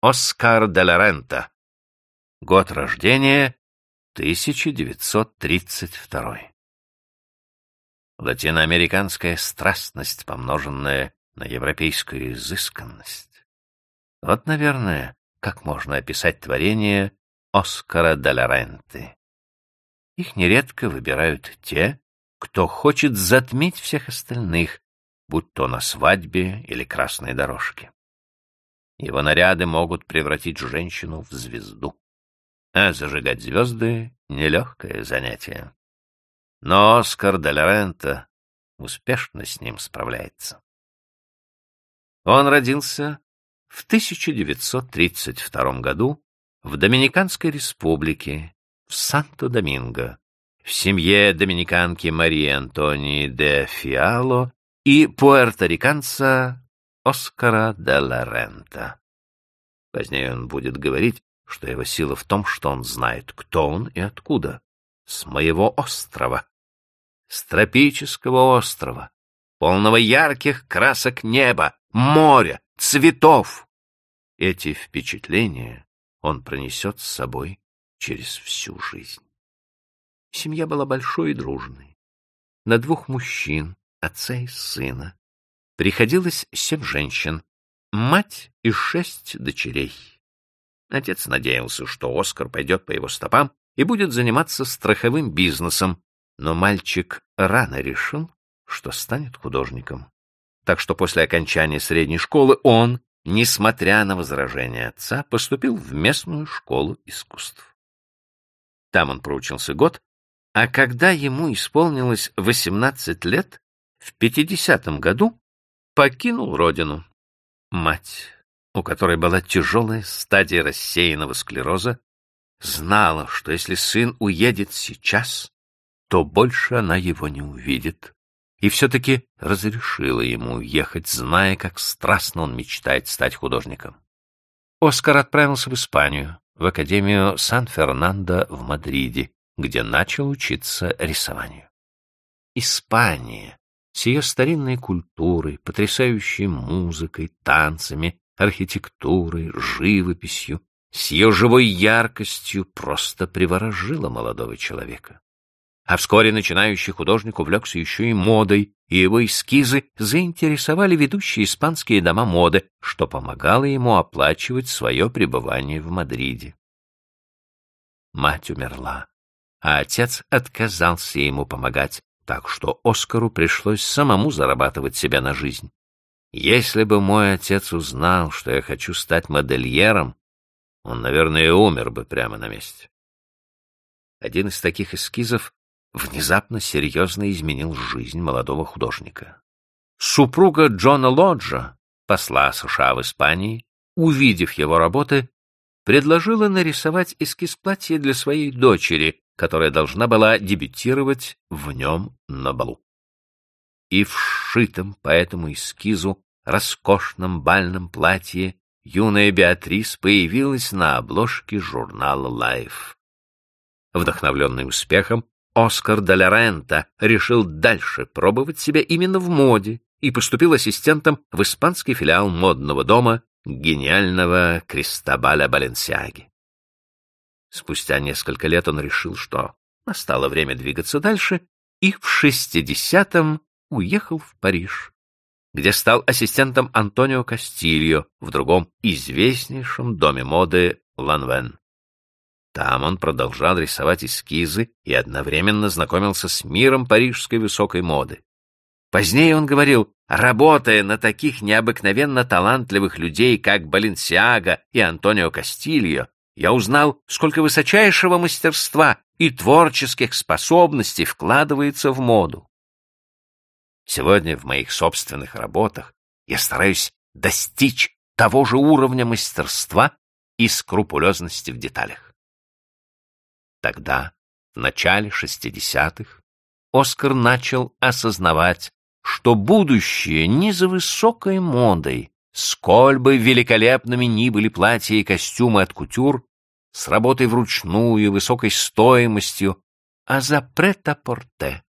Оскар де ла Рента. Год рождения 1932. Латиноамериканская страстность, помноженная на европейскую изысканность. Вот, наверное, как можно описать творение Оскара де ла Ренты. Их нередко выбирают те, кто хочет затмить всех остальных, будь то на свадьбе или красной дорожке. Его наряды могут превратить женщину в звезду. А зажигать звезды — нелегкое занятие. Но Оскар де успешно с ним справляется. Он родился в 1932 году в Доминиканской республике, в Санто-Доминго, в семье доминиканки Марии Антонии де Фиало и пуэрториканца Оскара де ла Рента. Позднее он будет говорить, что его сила в том, что он знает, кто он и откуда. С моего острова. С тропического острова, полного ярких красок неба, моря, цветов. Эти впечатления он пронесет с собой через всю жизнь. Семья была большой и дружной. На двух мужчин, отца и сына, приходилось семь женщин, мать и шесть дочерей. Отец надеялся, что Оскар пойдет по его стопам и будет заниматься страховым бизнесом, но мальчик рано решил, что станет художником. Так что после окончания средней школы он, несмотря на возражения отца, поступил в местную школу искусств. Там он проучился год, а когда ему исполнилось 18 лет, в 50 году покинул родину. Мать, у которой была тяжелая стадия рассеянного склероза, знала, что если сын уедет сейчас, то больше она его не увидит, и все-таки разрешила ему уехать, зная, как страстно он мечтает стать художником. Оскар отправился в Испанию, в Академию Сан-Фернандо в Мадриде, где начал учиться рисованию. Испания с ее старинной культурой, потрясающей музыкой, танцами, архитектурой, живописью, с ее живой яркостью просто приворожила молодого человека. А вскоре начинающий художник увлекся еще и модой, и его эскизы заинтересовали ведущие испанские дома моды, что помогало ему оплачивать свое пребывание в Мадриде. Мать умерла, а отец отказался ему помогать, так что Оскару пришлось самому зарабатывать себя на жизнь. Если бы мой отец узнал, что я хочу стать модельером, он, наверное, умер бы прямо на месте. Один из таких эскизов внезапно серьезно изменил жизнь молодого художника. Супруга Джона Лоджа, посла США в Испании, увидев его работы, предложила нарисовать эскиз платья для своей дочери, которая должна была дебютировать в нем на балу. И в сшитом по этому эскизу роскошном бальном платье юная Беатрис появилась на обложке журнала Life. Вдохновленный успехом, Оскар де решил дальше пробовать себя именно в моде и поступил ассистентом в испанский филиал модного дома гениального Кристобаля Баленсиаги. Спустя несколько лет он решил, что настало время двигаться дальше, и в шестидесятом уехал в Париж, где стал ассистентом Антонио Кастильо в другом известнейшем доме моды Ланвен. Там он продолжал рисовать эскизы и одновременно знакомился с миром парижской высокой моды. Позднее он говорил, работая на таких необыкновенно талантливых людей, как Баленсиага и Антонио Кастильо, я узнал, сколько высочайшего мастерства и творческих способностей вкладывается в моду. Сегодня в моих собственных работах я стараюсь достичь того же уровня мастерства и скрупулезности в деталях. Тогда, в начале шестидесятых, Оскар начал осознавать, что будущее не за высокой модой, сколь бы великолепными ни были платья и костюмы от кутюр, с работой вручную, высокой стоимостью, а за прет-а-порте.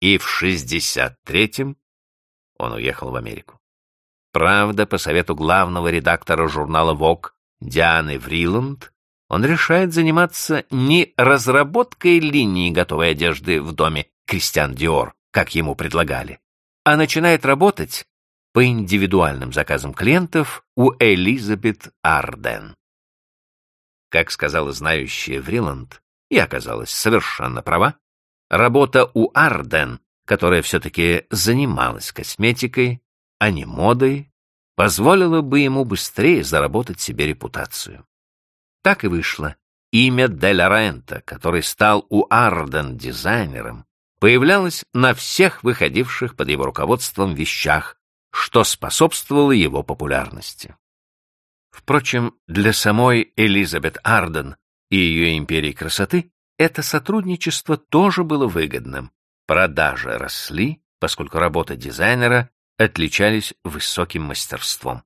И в 63-м он уехал в Америку. Правда, по совету главного редактора журнала «Вог» Дианы Вриланд, он решает заниматься не разработкой линии готовой одежды в доме Кристиан Диор, как ему предлагали, а начинает работать по индивидуальным заказам клиентов у Элизабет Арден. Как сказала знающая Вриланд, и оказалась совершенно права, работа у Арден, которая все-таки занималась косметикой, а не модой, позволила бы ему быстрее заработать себе репутацию. Так и вышло. Имя Дель Рента, который стал у Арден дизайнером, появлялось на всех выходивших под его руководством вещах, что способствовало его популярности. Впрочем, для самой Элизабет Арден и ее империи красоты это сотрудничество тоже было выгодным. Продажи росли, поскольку работа дизайнера отличались высоким мастерством.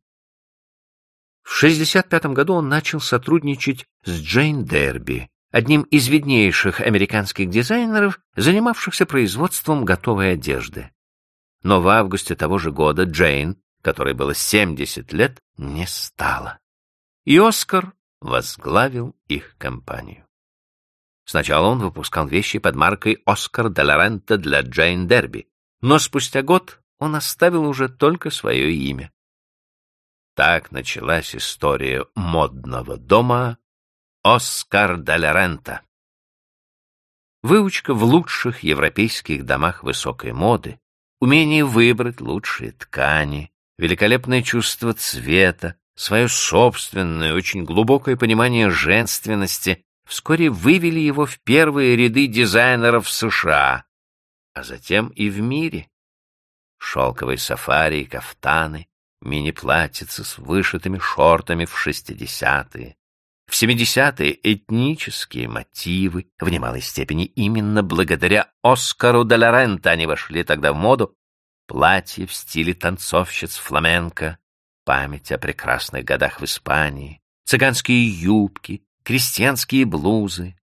В 1965 году он начал сотрудничать с Джейн Дерби, одним из виднейших американских дизайнеров, занимавшихся производством готовой одежды но в августе того же года Джейн, которой было 70 лет, не стало. И Оскар возглавил их компанию. Сначала он выпускал вещи под маркой «Оскар де Лоренто» для Джейн Дерби, но спустя год он оставил уже только свое имя. Так началась история модного дома «Оскар де Лоренто». Выучка в лучших европейских домах высокой моды умение выбрать лучшие ткани, великолепное чувство цвета, свое собственное, очень глубокое понимание женственности вскоре вывели его в первые ряды дизайнеров США, а затем и в мире. Шелковые сафари кафтаны, мини-платьицы с вышитыми шортами в шестидесятые, в 70-е этнические мотивы, в немалой степени именно благодаря Оскару де Лоренто они вошли тогда в моду, платье в стиле танцовщиц фламенко, память о прекрасных годах в Испании, цыганские юбки, крестьянские блузы.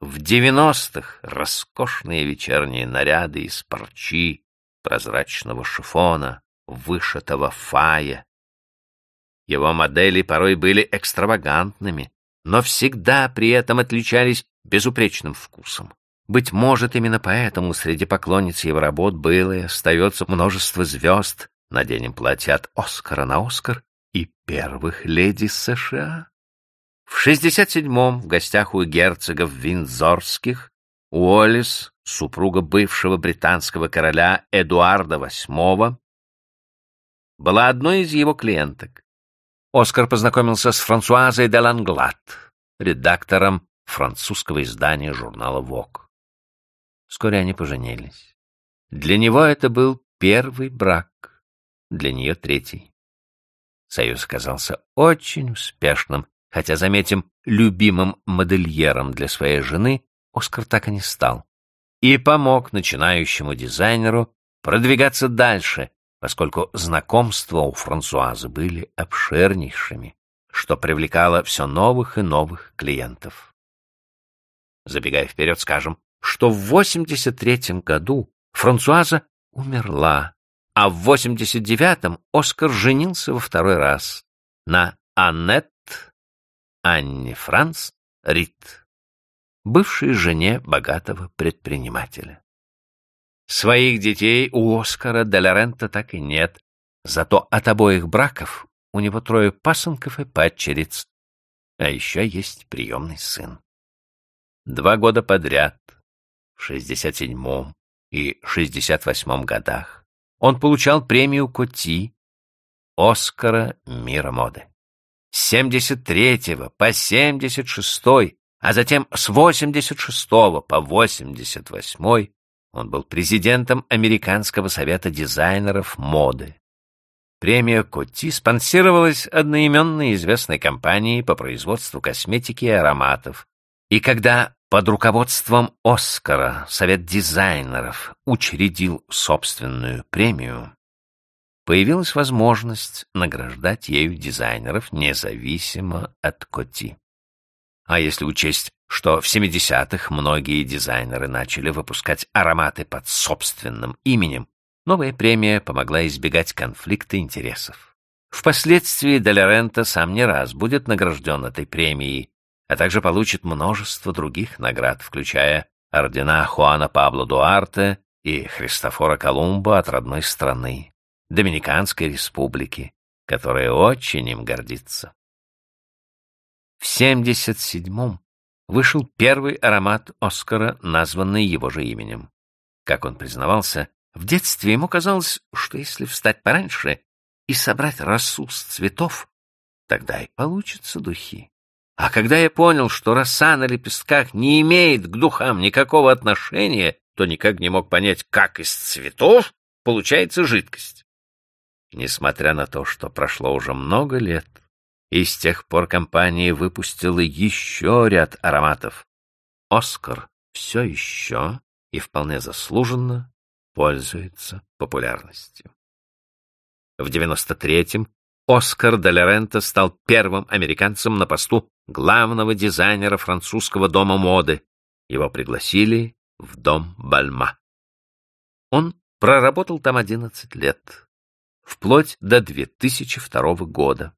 В девяностых роскошные вечерние наряды из парчи, прозрачного шифона, вышитого фая, его модели порой были экстравагантными, но всегда при этом отличались безупречным вкусом. Быть может, именно поэтому среди поклонниц его работ было и остается множество звезд, наденем платье от Оскара на Оскар и первых леди США. В 67-м в гостях у герцогов Виндзорских Уоллес, супруга бывшего британского короля Эдуарда VIII, была одной из его клиенток. Оскар познакомился с Франсуазой де Ланглад, редактором французского издания журнала «Вок». Вскоре они поженились. Для него это был первый брак, для нее третий. Союз оказался очень успешным, хотя, заметим, любимым модельером для своей жены Оскар так и не стал. И помог начинающему дизайнеру продвигаться дальше, поскольку знакомства у Франсуазы были обширнейшими, что привлекало все новых и новых клиентов. Забегая вперед, скажем, что в 83-м году Франсуаза умерла, а в 89-м Оскар женился во второй раз на Аннет Анне Франц Рид, бывшей жене богатого предпринимателя. Своих детей у Оскара де Лорента так и нет, зато от обоих браков у него трое пасынков и падчериц, а еще есть приемный сын. Два года подряд, в 67-м и 68-м годах, он получал премию Коти Оскара мира моды. С 73-го по 76-й, а затем с 86-го по 88-й он был президентом Американского совета дизайнеров моды. Премия Котти спонсировалась одноименной известной компанией по производству косметики и ароматов. И когда под руководством Оскара Совет дизайнеров учредил собственную премию, появилась возможность награждать ею дизайнеров независимо от Котти. А если учесть что в 70-х многие дизайнеры начали выпускать ароматы под собственным именем, новая премия помогла избегать конфликта интересов. Впоследствии Делярента сам не раз будет награжден этой премией, а также получит множество других наград, включая ордена Хуана Пабло Дуарте и Христофора Колумба от родной страны, Доминиканской республики, которая очень им гордится. В 77-м вышел первый аромат Оскара, названный его же именем. Как он признавался, в детстве ему казалось, что если встать пораньше и собрать росу с цветов, тогда и получатся духи. А когда я понял, что роса на лепестках не имеет к духам никакого отношения, то никак не мог понять, как из цветов получается жидкость. Несмотря на то, что прошло уже много лет, и с тех пор компания выпустила еще ряд ароматов, Оскар все еще и вполне заслуженно пользуется популярностью. В 93-м Оскар де стал первым американцем на посту главного дизайнера французского дома моды. Его пригласили в дом Бальма. Он проработал там 11 лет, вплоть до 2002 года,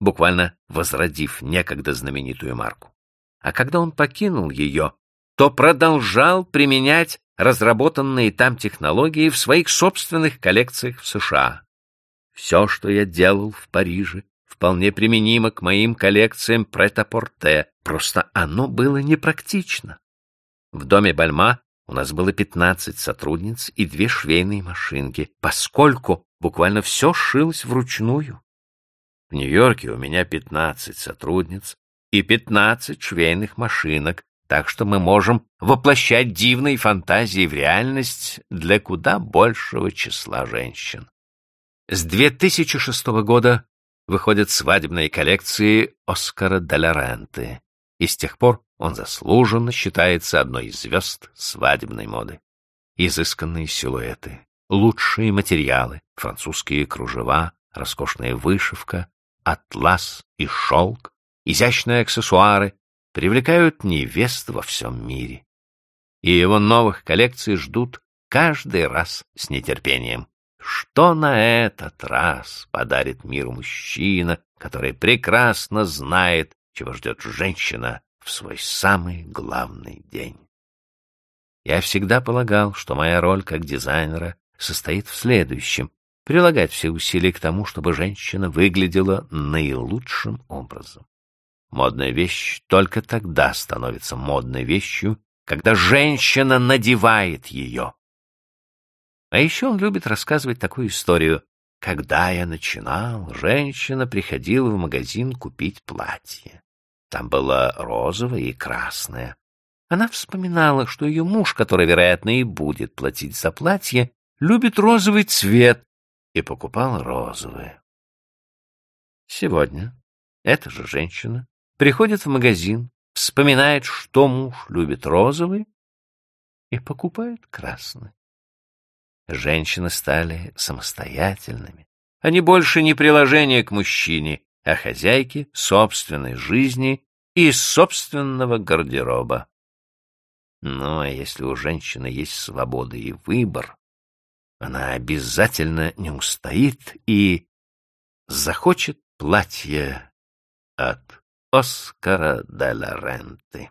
буквально возродив некогда знаменитую марку. А когда он покинул ее, то продолжал применять разработанные там технологии в своих собственных коллекциях в США. Все, что я делал в Париже, вполне применимо к моим коллекциям прет-а-порте, просто оно было непрактично. В доме Бальма у нас было 15 сотрудниц и две швейные машинки, поскольку буквально все шилось вручную. В Нью-Йорке у меня 15 сотрудниц и 15 швейных машинок, так что мы можем воплощать дивные фантазии в реальность для куда большего числа женщин. С 2006 года выходят свадебные коллекции Оскара де Лоренте, и с тех пор он заслуженно считается одной из звезд свадебной моды. Изысканные силуэты, лучшие материалы, французские кружева, роскошная вышивка, атлас и шелк, изящные аксессуары привлекают невест во всем мире. И его новых коллекций ждут каждый раз с нетерпением. Что на этот раз подарит миру мужчина, который прекрасно знает, чего ждет женщина в свой самый главный день? Я всегда полагал, что моя роль как дизайнера состоит в следующем — прилагать все усилия к тому, чтобы женщина выглядела наилучшим образом. Модная вещь только тогда становится модной вещью, когда женщина надевает ее. А еще он любит рассказывать такую историю. Когда я начинал, женщина приходила в магазин купить платье. Там было розовое и красное. Она вспоминала, что ее муж, который, вероятно, и будет платить за платье, любит розовый цвет, и покупал розовое. Сегодня эта же женщина приходит в магазин, вспоминает, что муж любит розовый, и покупает красный. Женщины стали самостоятельными. Они больше не приложение к мужчине, а хозяйки собственной жизни и собственного гардероба. А если у женщины есть свобода и выбор, она обязательно не устоит и захочет платье от Оскара де ла Ренты.